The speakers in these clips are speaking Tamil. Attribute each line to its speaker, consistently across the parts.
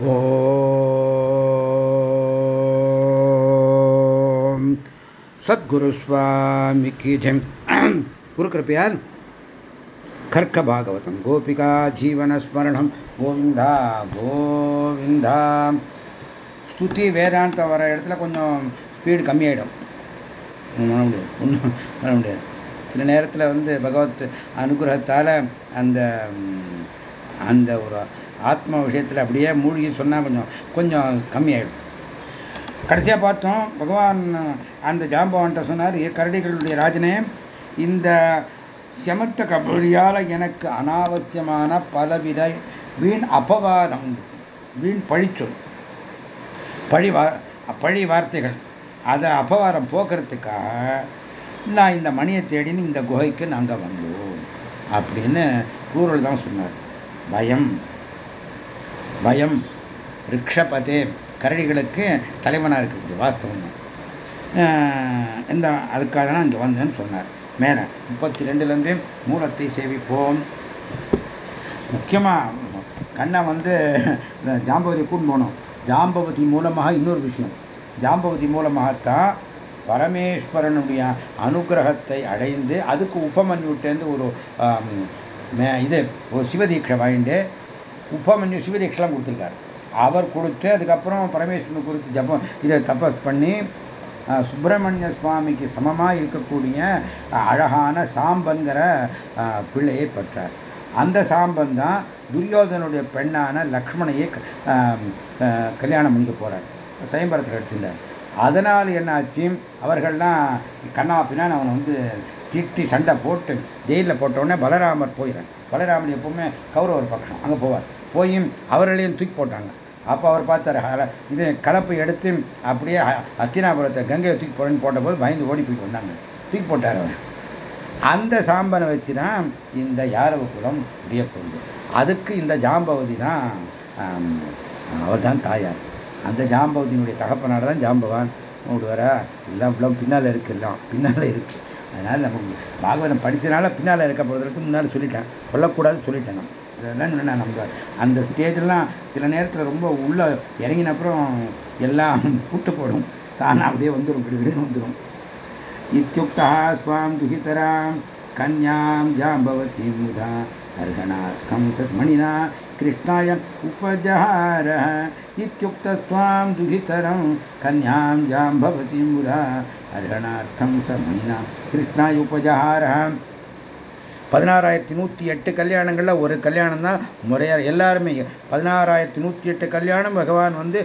Speaker 1: ஓம். சத்குரு சுவாமி கி ஜெம் குரு கிருப்பையால் கர்க்க பாகவதம். கோபிகா ஜீவனஸ்மரணம் கோவிந்தா கோவிந்தா. ஸ்துதி வேதாந்தம் வர இடத்துல கொஞ்சம் ஸ்பீடு கம்மியாயிடும். பண்ண முடியாது. ஒன்றும் பண்ண முடியாது. சில நேரத்தில் வந்து பகவத் அனுகிரகத்தால் அந்த அந்த ஒரு ஆத்ம விஷயத்தில் அப்படியே மூழ்கி சொன்னால் கொஞ்சம் கொஞ்சம் கம்மியாயிடும். கடைசியாக பார்த்தோம் பகவான் அந்த ஜாம்பவான்கிட்ட சொன்னார் கரடிகளுடைய ராஜனே இந்த செமத்த கபடியால் எனக்கு அனாவசியமான பலவித வீண் அபவாதம் வீண் பழிச்சொல். பழி வா பழி வார்த்தைகள். அதை அபவாரம் போக்குறதுக்காக நான் இந்த மணியை தேடின்னு இந்த குகைக்கு நாங்கள் வந்தோம். அப்படின்னு கூறல் தான் சொன்னார். பயம். பயம் ரிக்ஷபதே கரடிகளுக்கு தலைவனாக இருக்கக்கூடிய வாஸ்தவம். இந்த அதுக்காக தான் இங்கே வந்தேன்னு சொன்னார். மேலே முப்பத்தி ரெண்டுலேருந்து மூலத்தை சேவிப்போம். முக்கியமாக கண்ணை வந்து ஜாம்பவதி கூண்டு போனோம் ஜாம்பவதி மூலமாக இன்னொரு விஷயம். ஜாம்பவதி மூலமாகத்தான் பரமேஸ்வரனுடைய அனுகிரகத்தை அடைந்து அதுக்கு உபமன்யுட்டேந்து ஒரு இது ஒரு சிவதீட்சை வாங்கிட்டு உபமன்யு சிவதீட்செலாம் கொடுத்துருக்காரு. அவர் கொடுத்து அதுக்கப்புறம் பரமேஸ்வரன் குறித்து ஜபம் இதை தபஸ் பண்ணி சுப்பிரமணிய சுவாமிக்கு சமமாக இருக்கக்கூடிய அழகான சாம்பன்கிற பிள்ளையை பெற்றார். அந்த சாம்பன் தான் துரியோதனுடைய பெண்ணான லக்ஷ்மணையை கல்யாணம் பண்ணிக்க போகிறார் சயம்பரத்தில் எடுத்திருந்தார். அதனால் என்னாச்சு? அவர்கள்லாம் கண்ணா பின்னான்னு அவனை வந்து திட்டி சண்டை போட்டு ஜெயிலில் போட்டவுடனே பலராமர் போயிடுறார் பலராமர் எப்பவுமே கௌரவர் பட்சம் அங்கே போவார். போய் அவர்களையும் தூக்கி போட்டாங்க. அப்போ அவர் பார்த்தாரு இது கலப்பு எடுத்து அப்படியே அத்தினாபுரத்தை கங்கையை தூக்கி போடன்னு போட்டபோது பயந்து ஓடி போயிட்டு வந்தாங்க. தூக்கி போட்டார் அவர். அந்த சாம்பனை வச்சு தான் இந்த யாரவ குலம் முடிய அதுக்கு இந்த ஜாம்பவதி தான் அவர் தான் தாயார். அந்த ஜாம்பவதியினுடைய தகப்பனாட தான் ஜாம்பவான். ஓடுவாரா எல்லாம் இவ்வளோ பின்னால் இருக்கு எல்லாம் பின்னால் இருக்கு. அதனால் நமக்கு பாகவதம் படித்தனால பின்னால் இருக்க போகிறதுக்கு முன்னால் சொல்லிட்டேன் சொல்லக்கூடாது சொல்லிட்டேன் நான் இதெல்லாம் சொன்னேன் நம்ம அந்த ஸ்டேஜெல்லாம் சில நேரத்தில் ரொம்ப உள்ள இறங்கின அப்புறம் எல்லாம் பூட்டு போடும் தான் அப்படியே வந்துடும் கிடுகிடுன்னு வந்துடும் இத்தியுக்தா ஸ்வாம் துகிதராம் கன்யாம் ஜாம்பவதி முதா अर्हणार्थं सत्मणिना कृष्णाय उपजहारः इत्युक्तस्वां दुहितरं कन्यां जाम्भवतीं मुदा அரணார்த்தம் ச மீனா கிருஷ்ணாய் உபஜஹாரா பதினாறாயிரத்தி நூற்றி எட்டு கல்யாணங்களில் ஒரு கல்யாணம் தான் முறையாக எல்லாருமே பதினாறாயிரத்தி நூற்றி எட்டு கல்யாணம் பகவான் வந்து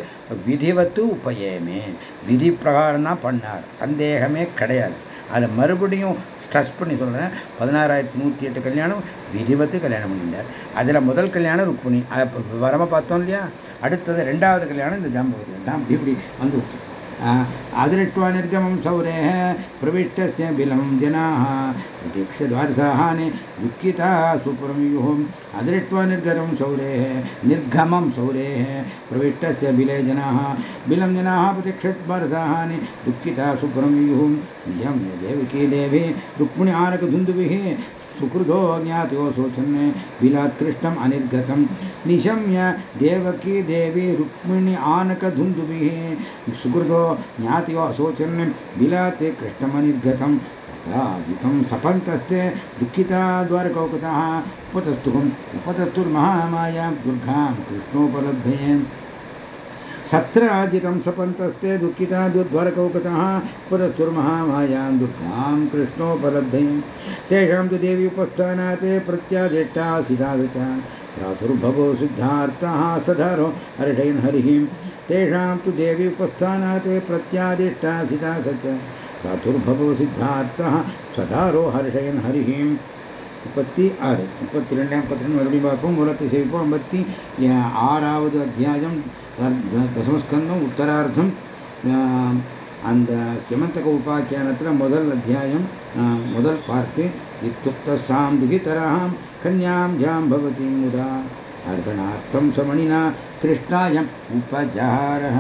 Speaker 1: விதிவத்து உபயமே. விதி பிரகாரம் தான் பண்ணார். சந்தேகமே கிடையாது. அதை மறுபடியும் ஸ்ட்ரெஸ் பண்ணி சொல்கிறேன் பதினாறாயிரத்தி நூற்றி எட்டு கல்யாணம் விதிவத்து கல்யாணம் பண்ணிட்டார். அதில் முதல் கல்யாணம் ருக்மிணி. வரமாக பார்த்தோம் இல்லையா? அடுத்தது ரெண்டாவது கல்யாணம் இந்த ஜாம்பவதி. தான் இப்படி வந்து आदृष्ट्वा निर्गमं सौरेः प्रविष्टस्य बिलं जनाः। प्रतीक्ष्य द्वारसाहानि दुःखिता सुपुरमयुः। अदृष्ट्वा निर्गमं सौरेः निर्गमं सौरेः प्रविष्टस्य बिले जनाः। बिलं जनाः प्रतीक्ष्य द्वारसाहानि दुःखिता सुपुरमयुः। नियं देवकी देवी, रुक्मिणी आनकधुन्दुभिः सुकृतो ज्ञातो शोचन् विलात्कृष्टम् अनिर्गतं निशम्य देवकी देवी रुक्मिणी आनकधुन्दुभिः सुकृतो ज्ञातो अशोचन् विलाते कृष्णमनिर्गतं तथाजितं सपन्तस्ते दुःखिता द्वारकौकतः। उपतस्तुम् उपतस्तुर्महामायां दुर्गां कृष्णोपलब्धे सत्राजितं सपन्तस्ते दुःखिता दुर्ध्वरकौकतः पुरस्तुर्महामायां दुर्गां कृष्णोपलब्धे तेषां तु देवी उपस्थानात् प्रत्यादिष्टा सिदादच प्रातुर्भवो सिद्धार्थः सधरो हर्षयन् हरिः। तेषां तु देवी उपस्थानात् प्रत्यादिष्टा सिदा सच प्रातुर्भवो सिद्धार्थः सदारो हर्षयन् हरिः। முப்பத்தி ஆறு முப்பத்தி ரெண்டாம் பத்திரம் மறுபடியும் பார்ப்போம் மூலத்தை சேவிப்போம் ஐம்பத்தி ஆறாவது அத்தியாயம் தசமஸ்கந்தம் உத்தரார்த்தம் அந்த சிமந்தக உபாக்கியானத்தில் முதல் அத்தியாயம் முதல் பார்த்து இத்துப்தாம் துகிதராம் கன்யாம் ஜாம் பவதி முதா அர்ப்பணார்த்தம் சமணினா திருஷ்டாயம் உபஜாரः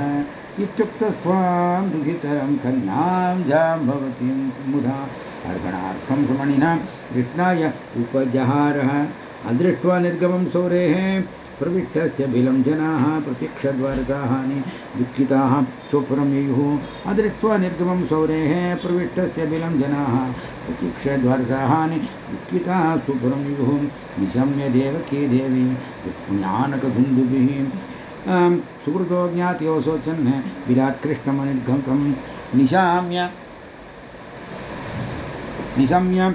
Speaker 1: इत्युक्तस्त्वां दुहितरं कन्यां जाम्भवतीं मुधा अर्पणार्थं सुमणिना कृष्णाय उपजहारः। अदृष्ट्वा निर्गमं सौरेः, प्रविष्टस्य बिलं जनाः प्रत्यक्षद्वारकाहानि दुःखिताः, स्वपुरं ययुः। अदृष्ट्वा निर्गमं सौरेः, प्रविष्टस्य बिलं जनाः प्रत्यक्षद्वारकाहानि दुःखिताः, स्वपुरं निशम्य देवकी देवी ज्ञानकधुन्दुभिः सुकृतो ज्ञातोऽसोचन् विरात्कृष्टमनिर्घं निशाम्य। निशम्य।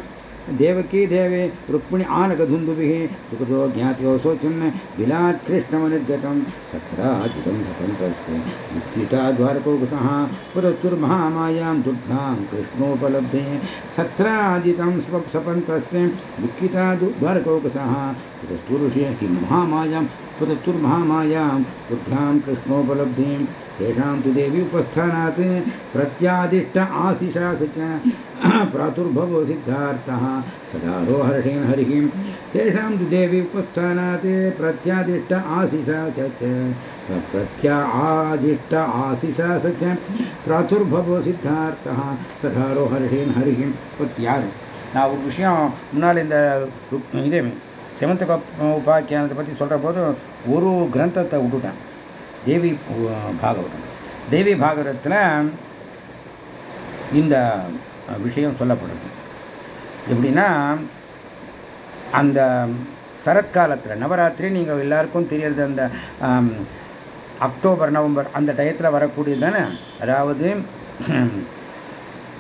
Speaker 1: देवकी देवे रुक्मिणि आनकधुन्दुभिः सुकृतो ज्ञातोऽसोचन् विलात्कृष्टमनिर्गतं सत्राजितं सतन्तस्ते युक्तिता द्वारकोगतः पुरस्तुर्महामायां दुग्धां कृष्णोपलब्धे। सत्राजितं स्वप्सपन्तस्ते दुःखिता द्वारकोगतः पुरस्तुरुषि महामायां पुरस्तुर्महामायां बुद्ध्यां कृष्णोपलब्धिं तेषां तु देवी उपस्थानात् प्रत्यादिष्ट आशिषा स च प्रातुर्भवो सिद्धार्थः। सदारो हर्षेण हरिः। तेषां तु देवी उपस्थानात् प्रत्यादिष्ट आशिषा च प्रत्या आदिष्ट आशिषा स च प्रातुर्भवो सिद्धार्थः। ಸದಾರೋ ಹರ್ಷೇನ್ ಹರಿಹಿಂ ಪತ್ಯಾರು முன்னால் செவந்த உபாக்கியானத்தை பற்றி சொல்கிற போது ஒரு கிரந்தத்தை விட்டுட்டேன். தேவி பாகவதம். தேவி பாகவதத்தில் இந்த விஷயம் சொல்லப்படுது. எப்படின்னா அந்த சரத்காலத்தில் நவராத்திரி நீங்கள் எல்லாருக்கும் தெரியறது அந்த அக்டோபர் நவம்பர் அந்த டயத்தில் வரக்கூடியது தானே? அதாவது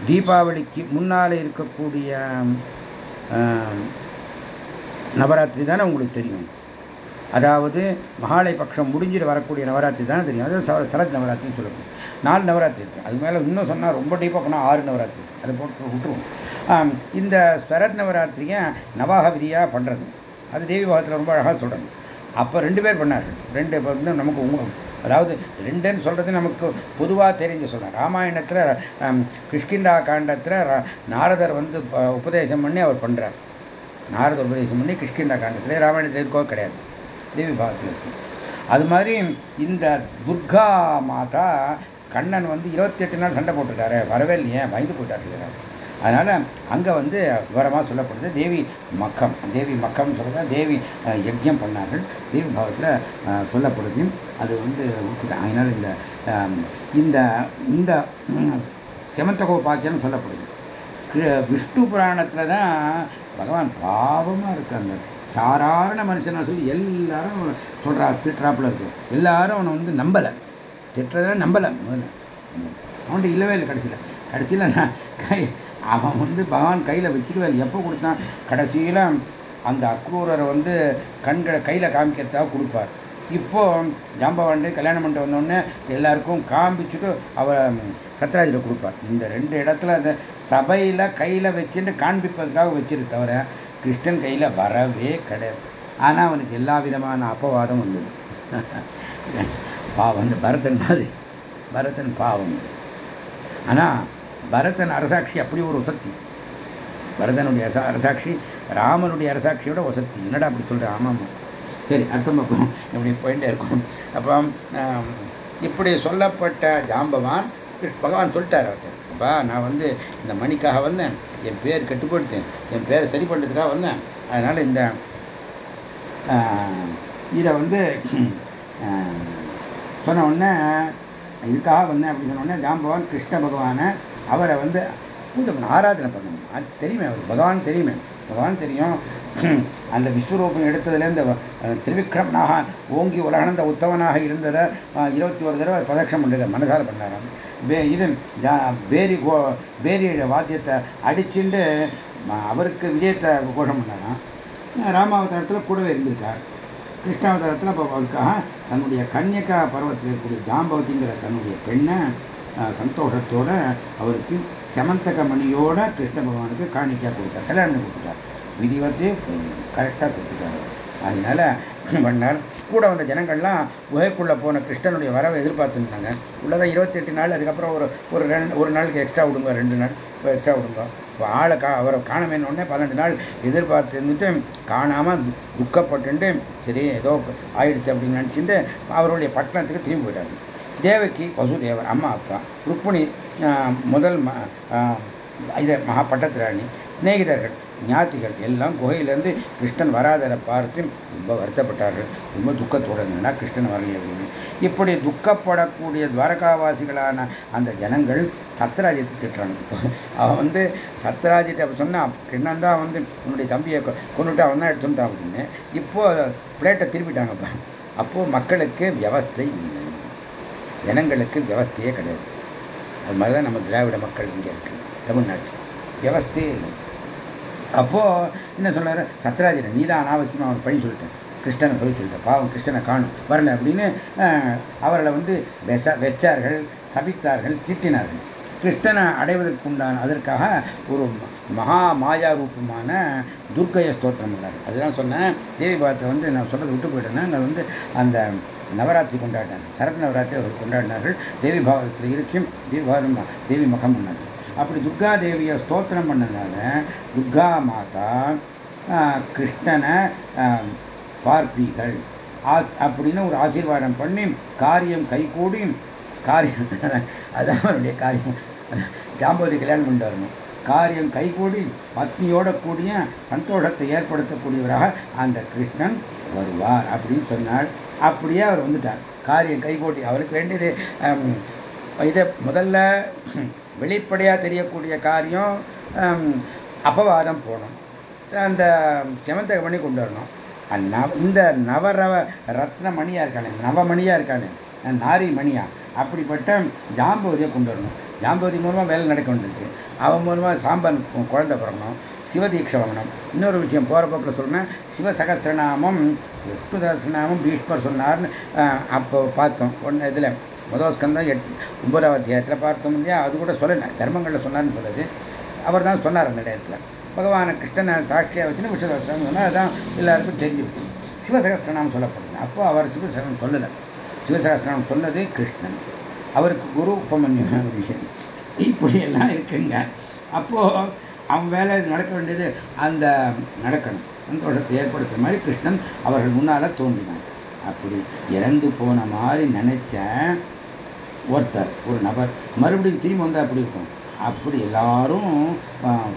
Speaker 1: தீபாவளிக்கு முன்னால் இருக்கக்கூடிய நவராத்திரி தானே உங்களுக்கு தெரியும். அதாவது மகாலய பட்சம் முடிஞ்சிட்டு வரக்கூடிய நவராத்திரி தானே தெரியும். அது சரத் நவராத்திரின்னு சொல்லுவோம் நாலு நவராத்திரி இருக்கு. அது மேலே இன்னும் சொன்னால் ரொம்ப டீப்பாக போனால் ஆறு நவராத்திரி அதை போட்டு விட்டுருவோம். இந்த சரத் நவராத்திரியை நவாக விதியாக பண்ணுறது அது தேவி பாகத்தில் ரொம்ப அழகாக சொல்கிறாங்க அப்போ ரெண்டு பேர் பண்ணார்கள் ரெண்டு வந்து நமக்கு அதாவது ரெண்டுன்னு சொல்கிறது நமக்கு பொதுவாக தெரிஞ்சு சொல்கிறேன் ராமாயணத்தில் கிருஷ்கிண்டா காண்டத்தில் நாரதர் வந்து உபதேசம் பண்ணி அவர் பண்ணுறார் நாரத உபதேசம் பண்ணி கிஷ்கிந்தா காண்டத்தில் ராமாயணத்தில் இருக்கோ கிடையாது. தேவி பாகத்தில் இருக்கு. அது மாதிரி இந்த துர்கா மாதா கண்ணன் வந்து இருபத்தி எட்டு நாள் சண்டை போட்டிருக்காரு. வரவே இல்லையே பயந்து போயிட்டாரு அதனால் அங்கே வந்து விவரமாக சொல்லப்படுது தேவி மக்கம் தேவி மக்கம்னு சொல்கிறது தேவி யஜ்யம் பண்ணார்கள். தேவி பாவத்தில் சொல்லப்படுது அது வந்து விட்டுட்டேன் அதனால் இந்த இந்த இந்த செமந்தகோபாக்கியம் சொல்லப்படுது. விஷ்ணு புராணத்தில் தான் பகவான் பாவமாக இருக்காங்க. சாதாரண மனுஷனா சொல்லி எல்லாரும் சொல்கிறா திட்டுறாப்புல இருக்கு. எல்லாரும் அவனை வந்து நம்பலை. திட்டுறத நம்பலை முதல்ல. அவன்கிட்ட இல்லவே இல்லை கடைசியில். கடைசியில் நான் கை அவன் வந்து பகவான் கையில் வச்சுக்கவே இல்லை. எப்போ கொடுத்தான்? கடைசியில் அந்த அக்ரூரரை வந்து கண்களை கையில் காமிக்கிறதுக்காக கொடுப்பார். இப்போ ஜாம்பவாண்டு கல்யாணம் பண்ணிட்டு வந்தோடனே எல்லாருக்கும் காமிச்சுட்டு அவரை சத்ராஜில் கொடுப்பார். இந்த ரெண்டு இடத்துல அந்த சபையில் கையில் வச்சுட்டு காண்பிப்பதுக்காக வச்சிரு தவிர கிருஷ்ணன் கையில் வரவே கிடையாது. ஆனால் அவனுக்கு எல்லா விதமான அப்பவாதம் வந்தது. பாவம் இந்த பரதன் மாதிரி. பரதன் பாவம். ஆனால் பரதன் அரசாட்சி அப்படி ஒரு வசத்தி பரதனுடைய அரசாட்சி ராமனுடைய அரசாட்சியோட வசத்தி என்னடா அப்படி சொல்கிறேன் ஆமாம் சரி அர்த்தம் பார்ப்போம். இப்படி போயிட்டே இருக்கும். அப்போ இப்படி சொல்லப்பட்ட ஜாம்பவான் பகவான் சொல்லிட்டார் அவர்கிட்ட. அப்பா நான் வந்து இந்த மணிக்காக வந்தேன். என் பேர் கட்டுப்படுத்தேன். என் பேரை சரி பண்ணுறதுக்காக வந்தேன். அதனால் இந்த இதை வந்து சொன்ன உடனே இதுக்காக வந்தேன் அப்படின்னு சொன்ன உடனே ஜாம்பவான் கிருஷ்ண பகவானை அவரை வந்து பூஜை பண்ண ஆராதனை பண்ணணும். அது தெரியுமே அவர் பகவான் தெரியுமே. பகவான் தெரியும். அந்த விஸ்வரூபம் எடுத்ததுலேருந்து திருவிக்ரமனாக ஓங்கி உலகணந்த உத்தவனாக இருந்ததை இருபத்தி ஒரு தடவை பிரதட்சம் பண்ணுங்க மனசார பண்ணாராம். பே இது பேரி கோ பேரி வாத்தியத்தை அடிச்சுண்டு அவருக்கு விஜயத்தை கோஷம் பண்ணாராம். ராமாவதாரத்தில் கூடவே இருந்திருக்கார். கிருஷ்ணாவதாரத்தில் அப்போ அவருக்காக தன்னுடைய கன்னியக்கா பருவத்தில் இருக்கக்கூடிய தாம்பவதிங்கிற தன்னுடைய பெண்ணை சந்தோஷத்தோட அவருக்கு செமந்தக மணியோட கிருஷ்ண பகவானுக்கு காணிக்கா கொடுத்தார். கல்யாணம் கொடுத்துட்டார். விதி வந்து கரெக்டாக கொடுத்துட்டார் அதனால பண்ணார் கூட வந்த ஜனங்கள்லாம் குகைக்குள்ளே போன கிருஷ்ணனுடைய வரவை எதிர்பார்த்துருந்தாங்க. உள்ளதான் இருபத்தெட்டு நாள் அதுக்கப்புறம் ஒரு ஒரு ரெண்டு ஒரு நாளுக்கு எக்ஸ்ட்ரா விடுங்க ரெண்டு நாள் எக்ஸ்ட்ரா விடுங்க. இப்போ ஆளை கா அவரை காணமேனோடனே பன்னெண்டு நாள் எதிர்பார்த்து இருந்துட்டு காணாமல் துக்கப்பட்டு சரி ஏதோ ஆயிடுச்சு அப்படின்னு நினச்சிட்டு அவருடைய பட்டணத்துக்கு திரும்பி போயிட்டாரு. தேவகி வசுதேவர் அம்மா அப்பா ருக்மிணி முதல் இதை மகா பட்டத்திராணி சிநேகிதர்கள் ஞாத்திகள் எல்லாம் குகையிலேருந்து கிருஷ்ணன் வராதரை பார்த்து ரொம்ப வருத்தப்பட்டார்கள். ரொம்ப துக்கத்தோடு இருந்தா கிருஷ்ணன் வரலையே அப்படின்னு. இப்படி துக்கப்படக்கூடிய துவாரகாவாசிகளான அந்த ஜனங்கள் சத்ராஜித்தை திட்டுறாங்க. அவன் வந்து சத்ராஜித்தை சொன்னான் கிருஷ்ணன் தான் வந்து உன்னுடைய தம்பியை கொண்டுட்டு அவன் தான் எடுத்துட்டான் அப்படின்னு. இப்போ பிளேட்டை திருப்பிட்டாங்கப்பா. அப்போது மக்களுக்கு வியவஸ்தை இல்லை. ஜனங்களுக்கு வியவஸ்தையே கிடையாது. அது மாதிரி தான் நம்ம திராவிட மக்கள் இங்கே இருக்கு. தமிழ்நாட்டில். வியவஸ்தையே இல்லை. அப்போது என்ன சொல்றாரு? சத்ராஜன் நீ தான் அனாவசியமாக அவன் பழி சொல்லிட்டேன். கிருஷ்ணனை போய் சொல்லிட்டேன். பாவம் கிருஷ்ணனை காணும். வரல அப்படின்னு அவர்களை வந்து வெச வெச்சார்கள் சபித்தார்கள் திட்டினார்கள். கிருஷ்ணனை அடைவதற்கு உண்டான அதற்காக ஒரு மகா மாயா ரூபமான துர்க்கைய ஸ்தோத்திரம் பண்ணார். அதுதான் சொன்னேன். தேவி பாத்திரம் வந்து நான் சொல்றது விட்டு போயிட்டேன்னா அங்கே வந்து அந்த நவராத்திரி கொண்டாடினார் சரத் நவராத்திரி அவர்கள் கொண்டாடினார்கள். தேவி பாவத்தில் இருக்கும் தேவி பாவம் தேவி மகம் பண்ணார்கள். அப்படி துர்கா தேவியை ஸ்தோத்திரம் பண்ணதால துர்கா மாதா கிருஷ்ணனை பார்ப்பீர்கள். அப்படின்னு ஒரு ஆசீர்வாதம் பண்ணி காரியம் கைகூடி காரியம் அதான் அவருடைய காரியம். ஜாம்பவதி கல்யாணம் கொண்டு வரணும். காரியம் கைகூடி பத்னியோட கூடிய சந்தோஷத்தை ஏற்படுத்தக்கூடியவராக அந்த கிருஷ்ணன் வருவார் அப்படின்னு சொன்னால் அப்படியே அவர் வந்துட்டார். காரியம் கைகூடி அவருக்கு வேண்டியது இதை முதல்ல வெளிப்படையாக தெரியக்கூடிய காரியம் அபவாதம் போகணும். அந்த செமந்தக மணி கொண்டு வரணும். இந்த நவரவ ரத்ன மணியாக இருக்கானே நவமணியாக இருக்கானே நாரி மணியா அப்படிப்பட்ட ஜாம்பவதியை கொண்டு வரணும். ஜாம்பவதி மூலமாக வேலை நடக்க வேண்டியிருக்கு. அவன் மூலமாக சாம்பன் குழந்தை பிறக்கணும் சிவதீட்சை வாங்கணும். இன்னொரு விஷயம் போகிற போக்கில் சொல்கிறேன் சிவசகசிரநாமம் விஷ்ணு சகசிரநாமம் பீஷ்மர் சொன்னார்னு அப்போ பார்த்தோம். ஒன்று இதில் முதல் ஸ்கந்தம் எட் ஒன்பதாவது அத்தியாயத்தில் பார்த்தோம் இல்லையா? அது கூட சொல்லலை. தர்மங்களில் சொன்னார்னு சொல்லுது அவர் தான் சொன்னார் அந்த இடத்துல பகவான கிருஷ்ணனை சாட்சியாக வச்சுன்னு விஸ்வசகசிரம் சொன்னால் அதான் எல்லாருக்கும் தெரிஞ்சு சிவசகசிரநாமம் சொல்லப்படுது அப்போ அவர் சிவசகரம் சொல்லலை. சிவசகசிரநாமம் சொன்னது கிருஷ்ணன். அவருக்கு குரு உபமன்யு விஷயம் இப்படி எல்லாம் இருக்குங்க. அப்போ அவன் வேலை நடக்க வேண்டியது அந்த நடக்கணும். சந்தோஷத்தை ஏற்படுத்துற மாதிரி கிருஷ்ணன் அவர்கள் முன்னால தோன்றினார் அப்படி இறந்து போன மாதிரி நினைச்சேன். ஒருத்தர் ஒரு நபர் மறுபடியும் திரும்பி வந்தால் அப்படி இருக்கும்? அப்படி எல்லாரும்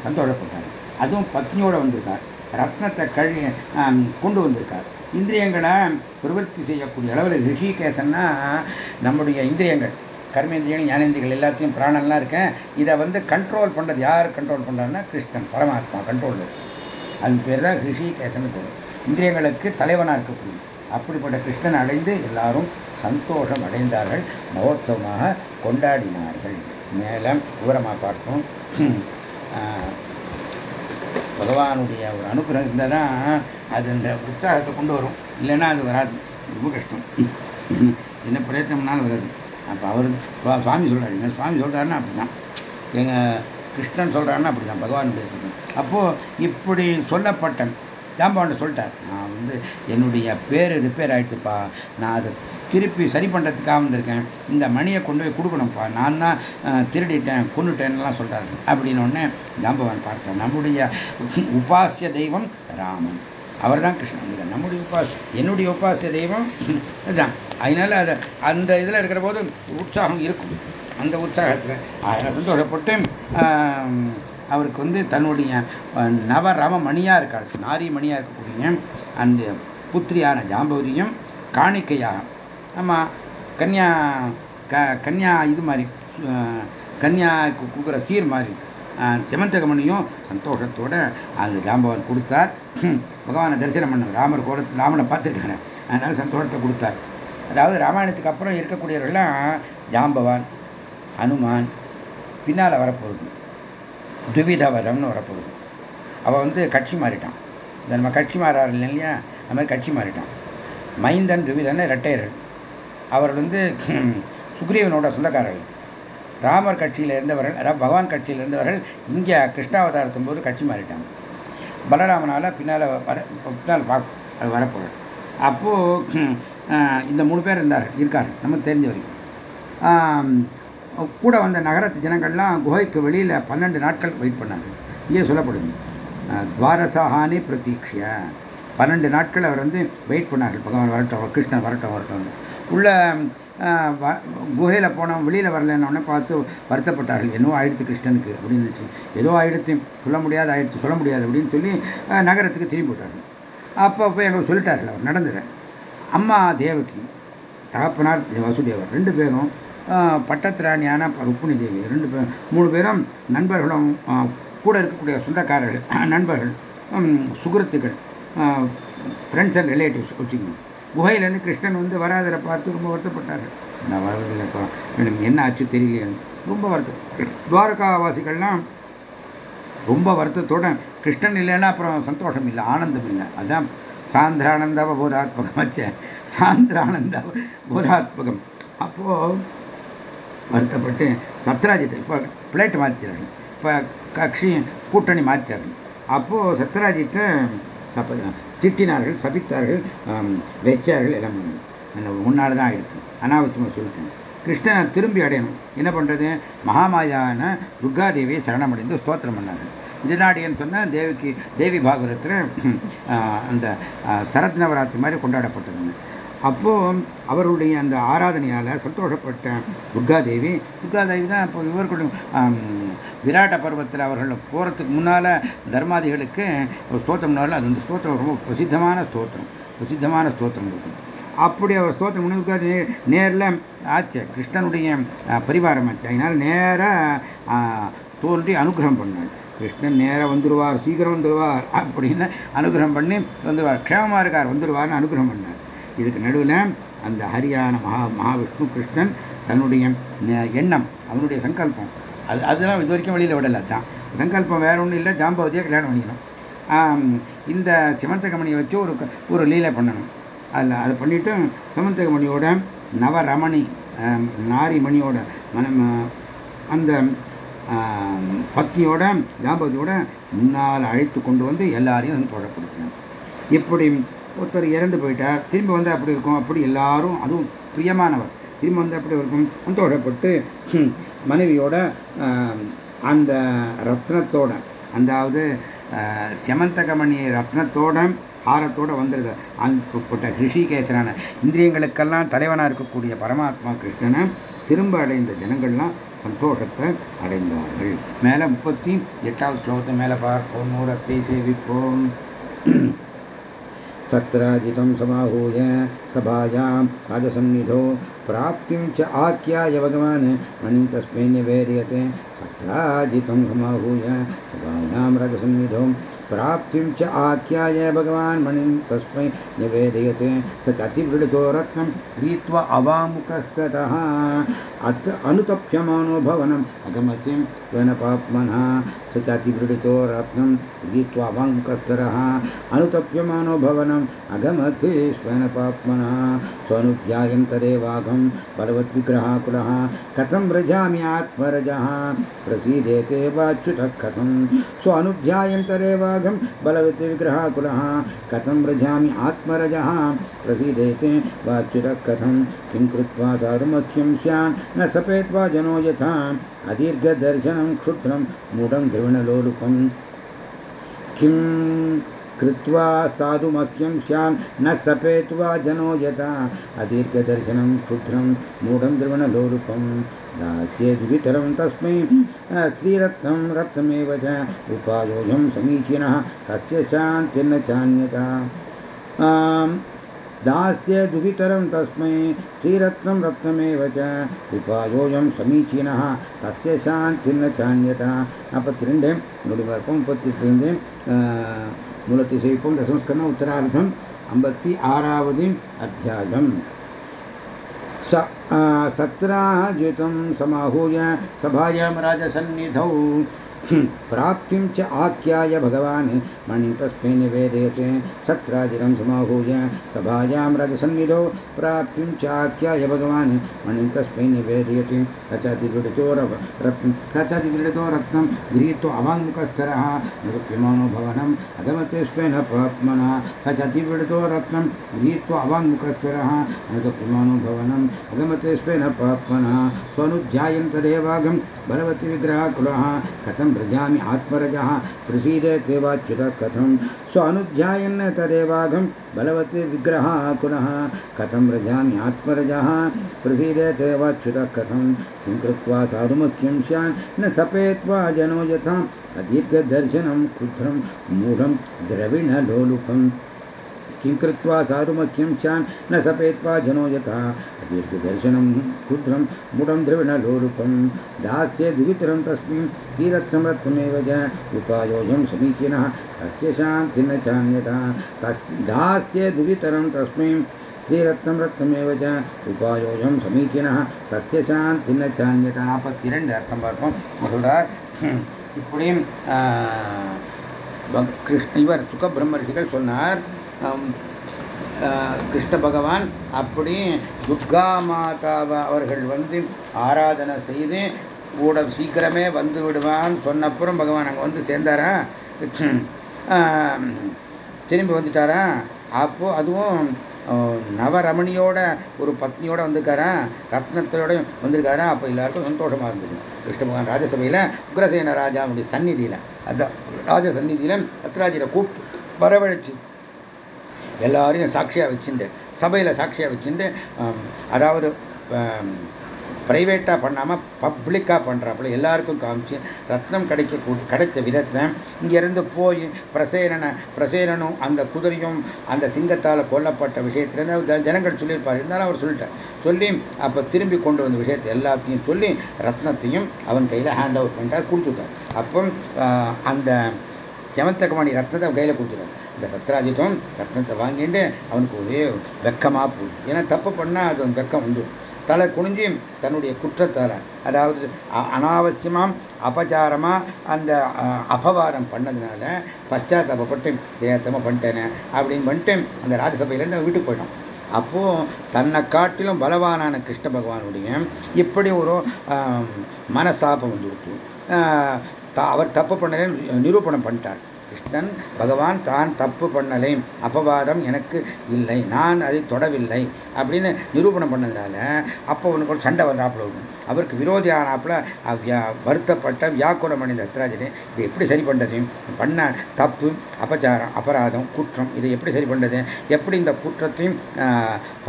Speaker 1: சந்தோஷப்பட்டார் அதுவும் பத்னியோட வந்திருக்கார். ரத்னத்தை கழி கொண்டு வந்திருக்கார். இந்திரியங்களை பிரவர்த்தி செய்யக்கூடிய அளவில் ரிஷிகேசன்னா நம்முடைய இந்திரியங்கள் கர்மேந்திரியங்கள் ஞானேந்திரிகள் எல்லாத்தையும் பிராணம்லாம் இருக்கேன். இதை வந்து கண்ட்ரோல் பண்ணுறது யார் கண்ட்ரோல் பண்ணுறாருன்னா கிருஷ்ணன் பரமாத்மா கண்ட்ரோல் அது பேர் தான் ரிஷிகேசன் பேர். இந்திரியங்களுக்கு தலைவனாக இருக்கக்கூடிய அப்படிப்பட்ட கிருஷ்ணன் அடைந்து எல்லாரும் சந்தோஷம் அடைந்தார்கள் மகோத்சவமாக கொண்டாடினார்கள். மேலே விவரமாக பார்ப்போம். பகவானுடைய ஒரு அனுகிரகம் இருந்தால் தான் அது இந்த உற்சாகத்தை கொண்டு வரும். இல்லைன்னா அது வராது. ரொம்ப கஷ்டம். என்ன பிரயத்தனம்னாலும் வராது. அப்போ அவர் சுவாமி சொல்கிறாருங்க சுவாமி சொல்கிறாருன்னா அப்படி தான் எங்கள் கிருஷ்ணன் சொல்கிறாருன்னா அப்படி தான் பகவானுடைய அப்போது இப்படி சொல்லப்பட்ட ஜாம்பவான் சொல்லிட்டார். நான் வந்து என்னுடைய பேர் ரிப்பேர் ஆயிடுச்சுப்பா. நான் அதை திருப்பி சரி பண்ணுறதுக்காக வந்திருக்கேன். இந்த மணியை கொண்டு போய் கொடுக்கணும்ப்பா. நான் தான் திருடிட்டேன் கொண்டுட்டேன்லாம் சொல்கிறாரு அப்படின்னு ஒன்று ஜாம்பவான் பார்த்தார். நம்முடைய உபாசிய தெய்வம் ராமன். அவர் தான் கிருஷ்ணன். இல்லை நம்முடைய உபாஸ் என்னுடைய உபாசிய தெய்வம் தான் அதனால அதை அந்த இதில் இருக்கிற போது உற்சாகம் இருக்கும். அந்த உற்சாகத்தில். சந்தோஷப்பட்டு அவருக்கு வந்து தன்னுடைய நவரம மணியாக இருக்காள் நாரி மணியாக இருக்கக்கூடிய அந்த புத்திரியான ஜாம்பவரியும் காணிக்கையாக ஆமாம் கன்யா க கன்யா இது மாதிரி கன்யாவுக்கு கொடுக்குற சீர் மாதிரி செமந்தகமணியும் சந்தோஷத்தோட அந்த ஜாம்பவன் கொடுத்தார். பகவானை தரிசனம் பண்ண ராமர் கூட ராமனை பார்த்துருக்காரு. அதனால சந்தோஷத்தை கொடுத்தார். அதாவது ராமாயணத்துக்கு அப்புறம் இருக்கக்கூடியவர்கள்லாம் ஜாம்பவான் அனுமான் பின்னால் வரப்போகுது. துவிதவதம்னு வரப்போகுது. அவள் வந்து கட்சி மாறிட்டான். இந்த நம்ம கட்சி மாறாரு இல்லையா அது மாதிரி கட்சி மாறிட்டான். மைந்தன் துவிதன் இரட்டையர்கள் அவர்கள் வந்து சுக்ரீவனோட சொந்தக்காரர்கள். ராமர் கட்சியில் இருந்தவர்கள் அதாவது பகவான் கட்சியில் இருந்தவர்கள் இங்கே கிருஷ்ணாவதாரத்தும் போது கட்சி மாறிட்டாங்க. பலராமனால் பின்னால் வர பின்னால் பார்க்க வரப்போகிறார் அப்போது இந்த மூணு பேர் இருந்தார்கள் இருக்கார். நமக்கு தெரிஞ்ச வரைக்கும். கூட வந்த நகரத்து ஜனங்கள்லாம் குகைக்கு வெளியில் பன்னெண்டு நாட்கள் வெயிட் பண்ணாங்க. இங்கே சொல்லப்படுது. துவாரசாஹானி பிரதீட்சிய பன்னெண்டு நாட்கள் அவர் வந்து வெயிட் பண்ணார்கள் பகவான் வரட்டும் கிருஷ்ணன் வரட்டும் வரட்டும். உள்ள குகையில் போனோம் வெளியில் வரலன்னொடனே பார்த்து வருத்தப்பட்டார்கள். என்னவோ ஆயிடுத்து கிருஷ்ணனுக்கு அப்படின்னு ஏதோ ஆயிடுத்து சொல்ல முடியாது ஆயிடுச்சு சொல்ல முடியாது அப்படின்னு சொல்லி நகரத்துக்கு திரும்பி போட்டார்கள் அப்போ போய் எங்கே சொல்லிட்டார்கள் அவர் நடந்துறேன் அம்மா தேவகி தகப்பனார் வசுதேவர் ரெண்டு பேரும் பட்டத்திராணியான ருக்மிணி தேவி. ரெண்டு பேரும் மூணு பேரும் நண்பர்களும் கூட இருக்கக்கூடிய சொந்தக்காரர்கள் நண்பர்கள் சுகிருத்துகள் ஃப்ரெண்ட்ஸ் அண்ட் ரிலேட்டிவ்ஸ் வச்சுக்கணும். குகையிலேருந்து கிருஷ்ணன் வந்து வராதரை பார்த்து ரொம்ப வருத்தப்பட்டார்கள் நான் வரதில்லைப்பா. எனக்கு என்ன ஆச்சு தெரியலையேன்னு. ரொம்ப வருத்தம். துவாரகாவாசிகள்லாம் ரொம்ப வருத்தத்தோட கிருஷ்ணன் இல்லைன்னா அப்புறம் சந்தோஷம் இல்லை ஆனந்தம் இல்லை. அதான் சாந்திரானந்தவ போதாத்மகம். வச்ச சாந்திரானந்த போதாத்மகம். அப்போ வருத்தப்பட்டு சத்ராஜித்தை இப்போ பிளேட் மாற்றிடுறாங்க இப்போ கட்சி கூட்டணி மாற்றிடுறாங்க அப்போது சத்ராஜித்தை சப திட்டினார்கள் சபித்தார்கள் வச்சார்கள் எல்லாம். முன்னால் தான் ஆயிடுச்சு. அனாவசியமாக சொல்லிட்டேன். கிருஷ்ணனை திரும்பி அடையணும். என்ன பண்ணுறது மகாமாயான துர்காதேவியை சரணமடைந்து ஸ்தோத்திரம் பண்ணாங்க இதனாடின்னு சொன்னால் தேவிக்கு தேவி பாகவதத்தில் அந்த சரத் நவராத்திரி மாதிரி கொண்டாடப்பட்டதுங்க. அப்போ அவருடைய அந்த ஆராதனையால் சந்தோஷப்பட்ட துர்காதேவி துர்காதேவி தான் இப்போ இவர்களும் விராட்ட பருவத்தில் அவர்கள் போகிறதுக்கு முன்னால் தர்மாதிகளுக்கு ஒரு அது அந்த ஸ்தோத்திரம் ரொம்ப பிரசித்தமான ஸ்தோத்திரம் பிரசித்தமான ஸ்தோத்திரம் இருக்கும். அப்படி அவர் ஸ்தோத்திரம் முன்னுக்காது நேரில் ஆச்சு கிருஷ்ணனுடைய பரிவாரம் ஆச்சு. அதனால் நேராக தோன்றி அனுகிரகம் பண்ணாள் கிருஷ்ணன் நேராக வந்துடுவார் சீக்கிரம் வந்துடுவார் அப்படின்னு அனுகிரகம் பண்ணி வந்துடுவார் க்ஷேமமாக இருக்கார் வந்துடுவார்னு அனுகிரகம் பண்ணார். இதுக்கு நடுவில் அந்த ஹரியான மகா மகாவிஷ்ணு கிருஷ்ணன் தன்னுடைய எண்ணம் அவனுடைய சங்கல்பம். அது அதெல்லாம் இது வரைக்கும் வெளியில் விடலை தான் சங்கல்பம் வேற ஒன்றும் இல்லை ஜாம்பவதியாக கல்யாணம் பண்ணிக்கணும். இந்த சிமந்தகமணியை வச்சு ஒரு ஒரு லீலை பண்ணணும். அதில் அதை பண்ணிவிட்டு சிமந்தகமணியோட நவரமணி நாரிமணியோட மனம் அந்த பத்னியோட ஜாம்பவதியோட முன்னால் அழைத்து கொண்டு வந்து எல்லாரையும் தொழப்படுத்தணும் இப்படி ஒருத்தர் இறந்து போயிட்டார் திரும்பி வந்து அப்படி இருக்கும்? அப்படி எல்லாரும் அதுவும் பிரியமானவர் திரும்பி வந்து அப்படி இருக்கும்? சந்தோஷப்பட்டு மனைவியோட அந்த ரத்னத்தோட அதாவது செமந்தகமணி ரத்னத்தோட ஆரத்தோட வந்துருது அன்புப்பட்ட ரிஷிகேசரான இந்திரியங்களுக்கெல்லாம் தலைவனாக இருக்கக்கூடிய பரமாத்மா கிருஷ்ணனை திரும்ப அடைந்த ஜனங்கள்லாம் சந்தோஷத்தை அடைந்தார்கள். மேலே முப்பத்தி எட்டாவது ஸ்லோகத்தை மேலே பார்ப்போம் மூலத்தை சேவிப்போம். सत्राजितं समाहूय सभायां राजसन्निधौ प्राप्तिं च आख्याय भगवान् मणिं तस्मै निवेदयते। सत्राजितं समाहूय सभायां राजसन्निधौ प्राप्तिं च आख्याय भगवान् मणिं तस्मै निवेदयते अतिवृढतो रत्नं गृहीत्वा अवामुखस्ततः अत् अनुतप्यमानो भवनम् अगमतिं स्वनपाप्मनः स च अतिवृढतो रत्नं गृहीत्वा अवामुखस्तरः अनुतप्यमानो भवनम् अगमति स्वनपाप्मनः स्वनुध्यायन्तरेवाघं बलवद्विग्रहाकुलः कथं व्रजामि आत्मरजः प्रसीदेते वाच्युतः कथं स्वानुध्यायन्तरेवाघं बलवति विग्रहाकुलः कथं व्रजामि आत्मरजः प्रसीदेते वाच्युतः कथं किं कृत्वा स्यान् न सपेत्वा जनो यथा अदीर्घदर्शनं क्षुद्रं मूढं ध्रुवणलोलुपम् किं कृत्वा साधुमख्यं स्यान् न सपेत्वा जनो यथा अदीर्घदर्शनं क्षुद्रं मूढं द्रवणलोरुपं दास्ये द्वितरं तस्मै स्त्रीरत्नं रत्नमेव च उपायोऽयं समीचीनः कस्य शान्तिर्न चान्यता दास्ये दुहितरं तस्मै श्रीरत्नं रत्नमेव च उपायोऽयं समीचीनः तस्य शान्तिर्न चान्यता நாற்பத்தி ரெண்டு முடிவார்ப்போம் முப்பத்தி ரெண்டு மூலத்தை செய்ப்போம் தசமஸ்கரண உத்தரார்த்தம் ஐம்பத்தி ஆறாவது அத்தியாயம் सत्राजितं समाहूय सभायां राजसन्निधौ प्राप्तिं च आख्याय भगवान्। मणिं तस्मै निवेदयते। सत्राजिरं समाहूय सभायां रजसन्निधौ प्राप्तिं च आख्याय भगवान्। मणिं तस्मै निवेदयति रचतिवृडितो रत्नं रचतिवृडितो रत्नं गृहीत्वा अवाङ्मुखस्तरः निरुप्यमानो भवनम् अगमते स्वेन पाप्मना सचतिवृडितो रत्नं गृहीत्वा अवाङ्मुखस्तरः अनुगप्यमानो भवनम् अगमते स्वेन पाप्मना स्वनुध्यायन्तदेवागं बलवति विग्रहकुलः। कथं व्रजामि आत्मरजः प्रसीदेत्येवाच्युतः कथं स्वानुध्यायन् तदेवाघं बलवत् विग्रहः कुलः कथं व्रजामि आत्मरजः प्रसीदेत्येवाच्युतः कथं किं कृत्वा साधुमुख्यं स्यान् न सपेत्वा जनो यथा अदीर्घदर्शनं क्षुद्रं मूढं द्रविणलोलुपम् किं कृत्वा सारुमख्यं स्यान् न सपेत्वा जनो यथा दीर्घदर्शनं क्षुद्रं मुडं द्रविणलोलुपं दास्ये दुहितरं तस्मिन् तीरत्नं रत्नमेव च उपायोजं समीचीनः तस्य शान्ति न चान्यथा दास्ये दुहितरं तस्मिन् ஸ்ரீரத்னம் ரத்னமேவ உபாயோகம் சமீச்சீனா தஸ்ய சாந்தி ந சான்யதா நாற்பத்தி ரெண்டு அர்த்தம் பார்ப்போம் சொல்றார் இப்படியும் கிருஷ்ண இவர் சுகபிரம்மர்ஷிகள் சொன்னார் கிருஷ்ண பகவான் அப்படி துர்கா மாதாவை அவர்கள் வந்து ஆராதனை செய்து கூட சீக்கிரமே வந்து விடுவான்னு சொன்னப்புறம் பகவான் அங்கே வந்து சேர்ந்தாரா? திரும்பி வந்துட்டாரா? அப்போ அதுவும் நவரமணியோட ஒரு பத்னியோட வந்திருக்காரா? ரத்னத்தோட வந்திருக்காரா? அப்போ எல்லாருக்கும் சந்தோஷமா இருந்தது. கிருஷ்ண பகவான் ராஜசபையில் உக்ரசேன ராஜாவுடைய சந்நிதியில் அதான் ராஜ சந்நிதியில் ரத்ராஜில கூப்பிட்டு வரவழைச்சு எல்லாரையும் சாட்சியாக வச்சுண்டு சபையில் சாட்சியாக வச்சுண்டு அதாவது பிரைவேட்டாக பண்ணாமல் பப்ளிக்காக பண்ணுறாப்புல எல்லாருக்கும் காமிச்சு ரத்னம் கிடைக்க கிடைச்ச விதத்தை இங்கேருந்து போய் பிரசேரனை பிரசேரனும் அந்த குதிரையும் அந்த சிங்கத்தால் கொல்லப்பட்ட விஷயத்துலேருந்து ஜனங்கள் சொல்லியிருப்பார். இருந்தாலும் அவர் சொல்லிட்டார். சொல்லி அப்போ திரும்பி கொண்டு வந்த விஷயத்தை எல்லாத்தையும் சொல்லி ரத்னத்தையும் அவன் கையில் ஹேண்ட் ஓவர் பண்ணிட்டார் கொடுத்துட்டார். அப்போ அந்த செவந்தகமணி ரத்னத்தை அவன் கையில் கொடுத்துட்டார் இந்த சத்ராஜித்தம் ரத்னத்தை வாங்கிட்டு அவனுக்கு ஒரே வெக்கமாக போகுது. ஏன்னா தப்பு பண்ணால் அது வெக்கம் உண்டு. தலை குனிஞ்சு தன்னுடைய குற்றத்தால் அதாவது அனாவசியமாக அபச்சாரமாக அந்த அபவாரம் பண்ணதுனால பశ్చాத்தாபப்பட்டு தெரியாதமாக பண்ணிட்டேனே அப்படின்னு பண்ணிட்டு அந்த ராஜசபையிலேருந்து வீட்டுக்கு போயிட்டோம் அப்போ தன்னை காட்டிலும் பலவானான கிருஷ்ண பகவானுடைய இப்படி ஒரு மனசாபம் வந்துருக்கு அவர் தப்பு பண்ணதை நிரூபணம் பண்ணிட்டார். கிருஷ்ணன் பகவான் தான் தப்பு பண்ணலை அபவாதம் எனக்கு இல்லை நான் அதை தொடவில்லை அப்படின்னு நிரூபணம் பண்ணதுனால அப்போ உனக்கு ஒரு சண்டை வந்தாப்புல இருக்கும் அவருக்கு விரோதி ஆனாப்புல வருத்தப்பட்ட வியாக்குலம் அடைந்த அத்ராஜனே இதை எப்படி சரி பண்ணுறது பண்ண தப்பு அபச்சாரம் அபராதம் குற்றம் இதை எப்படி சரி பண்ணுறது எப்படி இந்த குற்றத்தையும்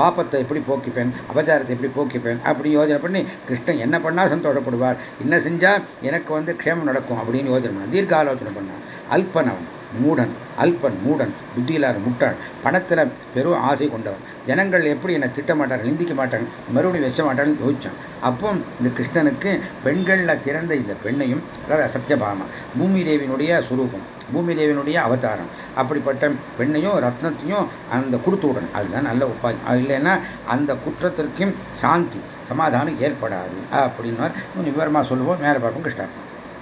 Speaker 1: பாப்பத்தை எப்படி போக்கிப்பேன் அபச்சாரத்தை எப்படி போக்கிப்பேன் அப்படி யோஜனை பண்ணி கிருஷ்ணன் என்ன பண்ணால் சந்தோஷப்படுவார். என்ன செஞ்சால் எனக்கு வந்து க்ஷேமம் நடக்கும் அப்படின்னு யோஜனை பண்ண தீர்க்க ஆலோசனை பண்ணான். அல்பனவன் மூடன் அல்பன் மூடன் புத்தி இல்லாத முட்டாள் பணத்தில் பெரும் ஆசை கொண்டவன். ஜனங்கள் எப்படி என்னை திட்ட மாட்டார்கள் நிந்திக்க மாட்டாங்க மறுபடியும் வச்ச மாட்டாங்கன்னு யோசிச்சான். அப்போ இந்த கிருஷ்ணனுக்கு பெண்களில் சிறந்த இந்த பெண்ணையும் அதாவது சத்யபாமா பூமி தேவியினுடைய சுரூபம் பூமி தேவியினுடைய அவதாரம் அப்படிப்பட்ட பெண்ணையும் ரத்னத்தையும் அந்த கொடுத்து விடணும். அதுதான் நல்ல உபாயம் இல்லைன்னா அந்த குற்றத்திற்கும் சாந்தி சமாதானம் ஏற்படாது அப்படின்னு விவரமாக சொல்லுவோம். மேலே பார்ப்போம் கிருஷ்ணன்